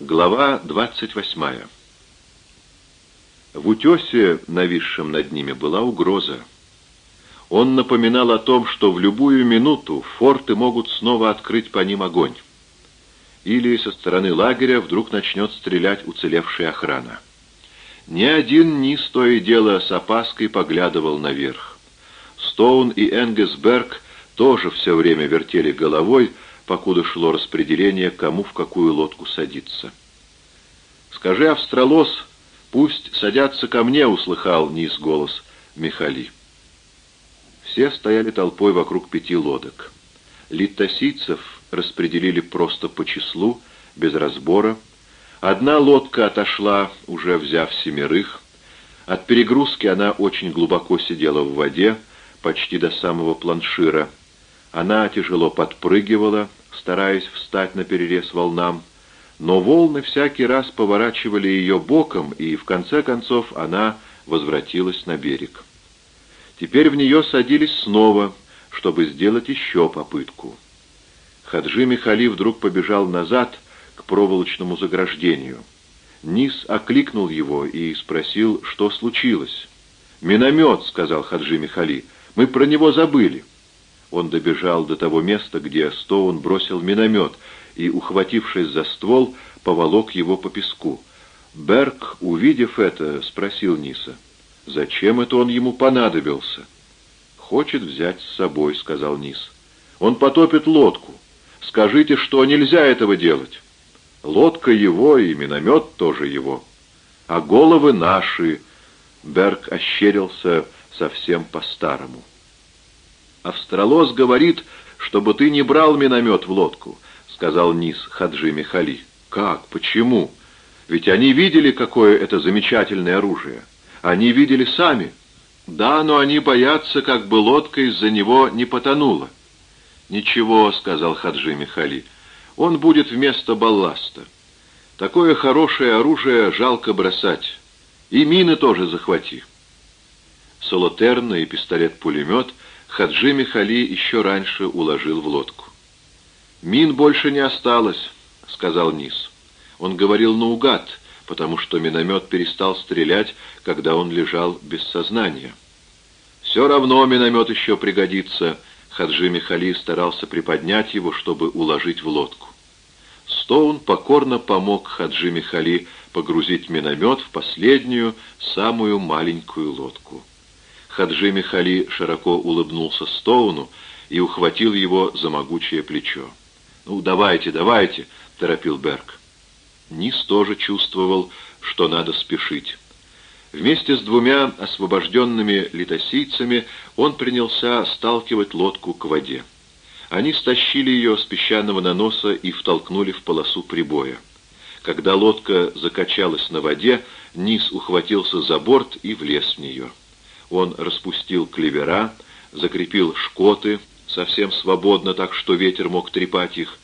Глава 28. В утесе, нависшем над ними, была угроза. Он напоминал о том, что в любую минуту форты могут снова открыть по ним огонь. Или со стороны лагеря вдруг начнет стрелять уцелевшая охрана. Ни один низ то и дело с опаской поглядывал наверх. Стоун и Энгесберг тоже все время вертели головой, покуда шло распределение, кому в какую лодку садиться. «Скажи, Австралос, пусть садятся ко мне», — услыхал низ голос Михали. Все стояли толпой вокруг пяти лодок. Литтосийцев распределили просто по числу, без разбора. Одна лодка отошла, уже взяв семерых. От перегрузки она очень глубоко сидела в воде, почти до самого планшира. Она тяжело подпрыгивала, стараясь встать на перерез волнам, но волны всякий раз поворачивали ее боком, и в конце концов она возвратилась на берег. Теперь в нее садились снова, чтобы сделать еще попытку. Хаджи Михали вдруг побежал назад к проволочному заграждению. Низ окликнул его и спросил, что случилось. «Миномет», — сказал Хаджи Михали, — «мы про него забыли». Он добежал до того места, где Стоун бросил миномет, и, ухватившись за ствол, поволок его по песку. Берг, увидев это, спросил Ниса, «Зачем это он ему понадобился?» «Хочет взять с собой», — сказал Нис. «Он потопит лодку. Скажите, что нельзя этого делать. Лодка его и миномет тоже его. А головы наши». Берг ощерился совсем по-старому. «Австралос говорит, чтобы ты не брал миномет в лодку», — сказал Низ Хаджи Михали. «Как? Почему? Ведь они видели, какое это замечательное оружие. Они видели сами. Да, но они боятся, как бы лодка из-за него не потонула». «Ничего», — сказал Хаджи Михали, — «он будет вместо балласта. Такое хорошее оружие жалко бросать. И мины тоже захвати». Солотерна и пистолет-пулемет — Хаджи Михали еще раньше уложил в лодку. «Мин больше не осталось», — сказал Низ. Он говорил наугад, потому что миномет перестал стрелять, когда он лежал без сознания. «Все равно миномет еще пригодится», — Хаджи Михали старался приподнять его, чтобы уложить в лодку. Стоун покорно помог Хаджи Михали погрузить миномет в последнюю, самую маленькую лодку. Хаджи Михали широко улыбнулся Стоуну и ухватил его за могучее плечо. «Ну, давайте, давайте!» — торопил Берг. Низ тоже чувствовал, что надо спешить. Вместе с двумя освобожденными литосийцами он принялся сталкивать лодку к воде. Они стащили ее с песчаного наноса и втолкнули в полосу прибоя. Когда лодка закачалась на воде, Низ ухватился за борт и влез в нее. Он распустил клевера, закрепил шкоты совсем свободно, так что ветер мог трепать их.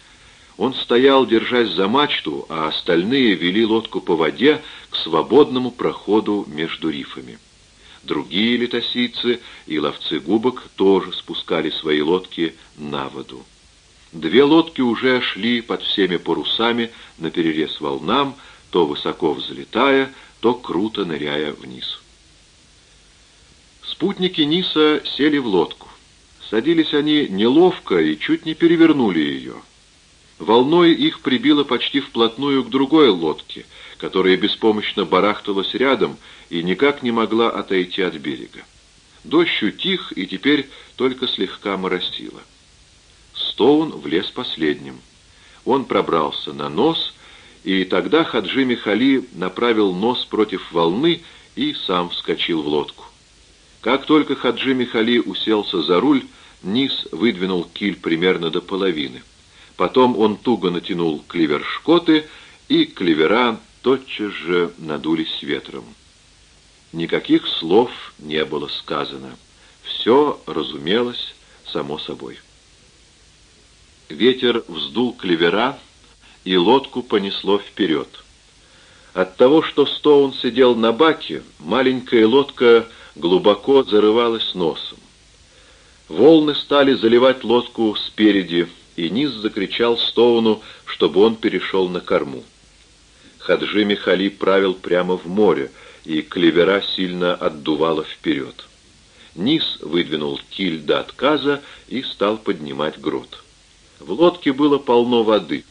Он стоял, держась за мачту, а остальные вели лодку по воде к свободному проходу между рифами. Другие летосийцы и ловцы губок тоже спускали свои лодки на воду. Две лодки уже шли под всеми парусами на перерез волнам, то высоко взлетая, то круто ныряя вниз. Спутники Ниса сели в лодку. Садились они неловко и чуть не перевернули ее. Волной их прибило почти вплотную к другой лодке, которая беспомощно барахталась рядом и никак не могла отойти от берега. Дождь утих и теперь только слегка моросило. Стоун влез последним. Он пробрался на нос, и тогда Хаджи Михали направил нос против волны и сам вскочил в лодку. Как только Хаджи Михали уселся за руль, Низ выдвинул киль примерно до половины. Потом он туго натянул клевер-шкоты, и клевера тотчас же надулись ветром. Никаких слов не было сказано. Все разумелось само собой. Ветер вздул клевера, и лодку понесло вперед. От того, что Стоун сидел на баке, маленькая лодка глубоко зарывалась носом. Волны стали заливать лодку спереди, и Низ закричал Стоуну, чтобы он перешел на корму. Хаджи Михали правил прямо в море, и клевера сильно отдувало вперед. Низ выдвинул киль до отказа и стал поднимать грот. В лодке было полно воды.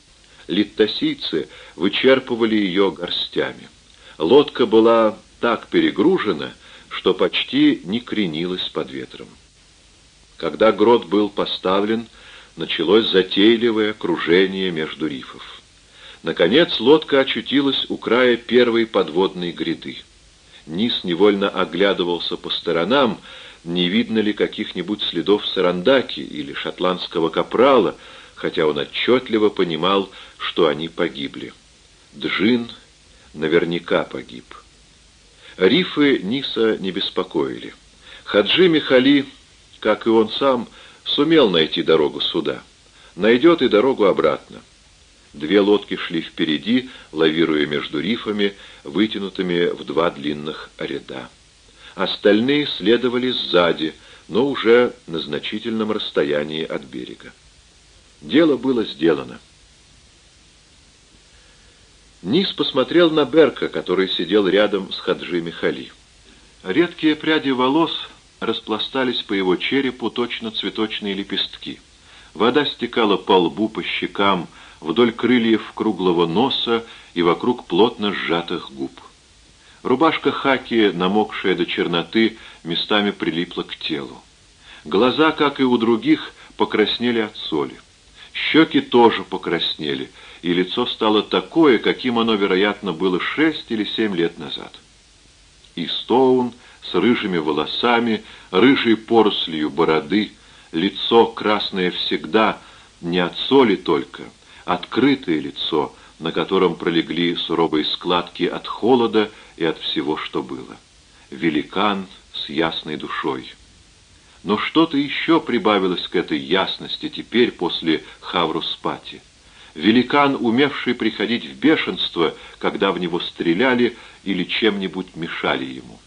Литтосийцы вычерпывали ее горстями. Лодка была так перегружена, что почти не кренилась под ветром. Когда грот был поставлен, началось затейливое кружение между рифов. Наконец лодка очутилась у края первой подводной гряды. Низ невольно оглядывался по сторонам, не видно ли каких-нибудь следов сарандаки или шотландского капрала, хотя он отчетливо понимал, что они погибли. Джин наверняка погиб. Рифы Ниса не беспокоили. Хаджи Михали, как и он сам, сумел найти дорогу сюда. Найдет и дорогу обратно. Две лодки шли впереди, лавируя между рифами, вытянутыми в два длинных ряда. Остальные следовали сзади, но уже на значительном расстоянии от берега. Дело было сделано. Низ посмотрел на Берка, который сидел рядом с Хаджи Михали. Редкие пряди волос распластались по его черепу точно цветочные лепестки. Вода стекала по лбу, по щекам, вдоль крыльев круглого носа и вокруг плотно сжатых губ. Рубашка хаки, намокшая до черноты, местами прилипла к телу. Глаза, как и у других, покраснели от соли. Щеки тоже покраснели, и лицо стало такое, каким оно, вероятно, было шесть или семь лет назад. И Стоун с рыжими волосами, рыжей порослью бороды, лицо красное всегда, не от соли только, открытое лицо, на котором пролегли суровые складки от холода и от всего, что было. Великан с ясной душой. Но что-то еще прибавилось к этой ясности теперь после Хавруспати. Великан, умевший приходить в бешенство, когда в него стреляли или чем-нибудь мешали ему.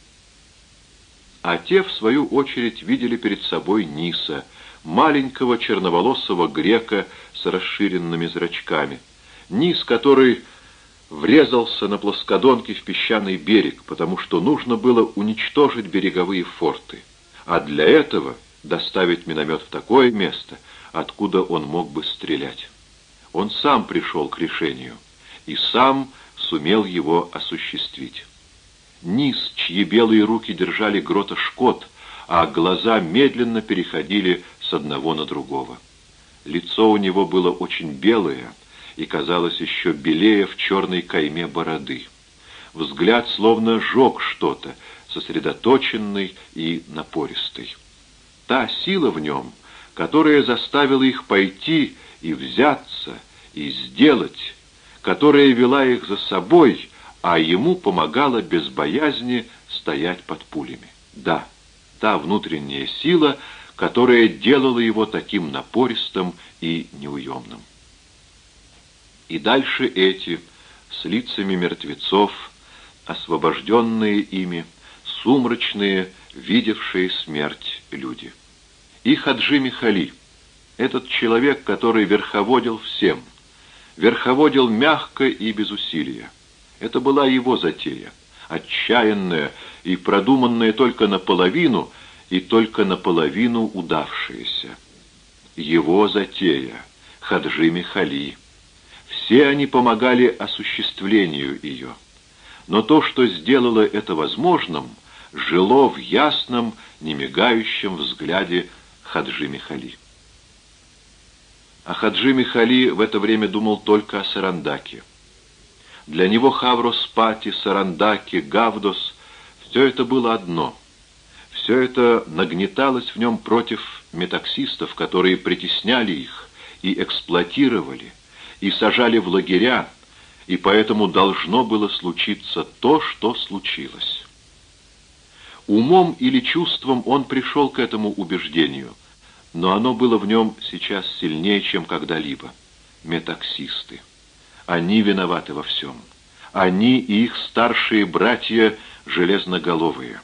А те, в свою очередь, видели перед собой Ниса, маленького черноволосого грека с расширенными зрачками. Низ, который врезался на плоскодонке в песчаный берег, потому что нужно было уничтожить береговые форты а для этого доставить миномет в такое место, откуда он мог бы стрелять. Он сам пришел к решению и сам сумел его осуществить. Низ, чьи белые руки держали грота Шкот, а глаза медленно переходили с одного на другого. Лицо у него было очень белое и казалось еще белее в черной кайме бороды. Взгляд словно жег что-то, сосредоточенный и напористый. Та сила в нем, которая заставила их пойти и взяться, и сделать, которая вела их за собой, а ему помогала без боязни стоять под пулями. Да, та внутренняя сила, которая делала его таким напористым и неуемным. И дальше эти, с лицами мертвецов, освобожденные ими, сумрачные, видевшие смерть люди. И Хаджи Михали, этот человек, который верховодил всем, верховодил мягко и без усилия. Это была его затея, отчаянная и продуманная только наполовину, и только наполовину удавшаяся. Его затея, Хаджи Михали. Все они помогали осуществлению ее. Но то, что сделало это возможным – жило в ясном, немигающем взгляде Хаджи Михали. А Хаджи Михали в это время думал только о Сарандаке. Для него Хаврос, Пати, Сарандаки, Гавдос — все это было одно. Все это нагнеталось в нем против метаксистов, которые притесняли их и эксплуатировали, и сажали в лагеря, и поэтому должно было случиться то, что случилось. Умом или чувством он пришел к этому убеждению, но оно было в нем сейчас сильнее, чем когда-либо. Метаксисты. Они виноваты во всем. Они и их старшие братья железноголовые.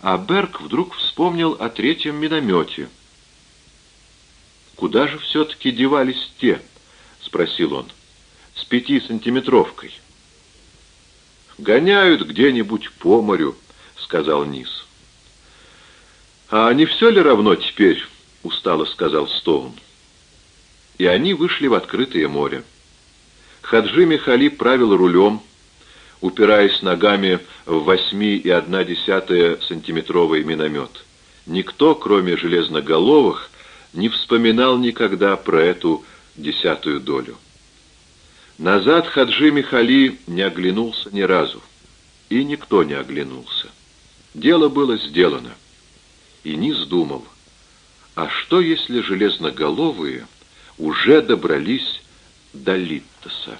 А Берг вдруг вспомнил о третьем миномете. «Куда же все-таки девались те?» — спросил он. с пятисантиметровкой. «Гоняют где-нибудь по морю», — сказал Низ. «А не все ли равно теперь?» — устало сказал Стоун. И они вышли в открытое море. Хаджи Михали правил рулем, упираясь ногами в восьми и одна десятая сантиметровый миномет. Никто, кроме железноголовых, не вспоминал никогда про эту десятую долю. Назад Хаджи Михали не оглянулся ни разу. И никто не оглянулся. Дело было сделано. И Низ думал, а что если железноголовые уже добрались до Литтоса?